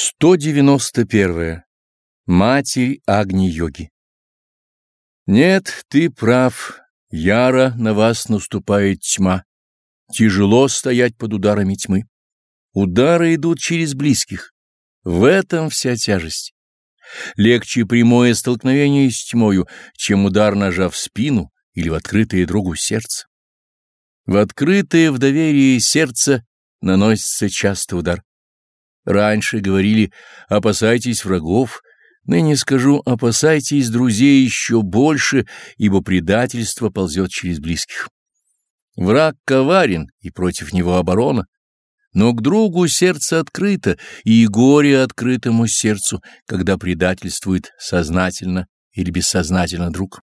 191. Матерь Агни-йоги Нет, ты прав, яро на вас наступает тьма. Тяжело стоять под ударами тьмы. Удары идут через близких. В этом вся тяжесть. Легче прямое столкновение с тьмою, чем удар ножа в спину или в открытое другу сердце. В открытое в доверие сердце наносится часто удар. Раньше говорили «опасайтесь врагов», ныне скажу «опасайтесь друзей еще больше, ибо предательство ползет через близких». Враг коварен, и против него оборона, но к другу сердце открыто, и горе открытому сердцу, когда предательствует сознательно или бессознательно друг.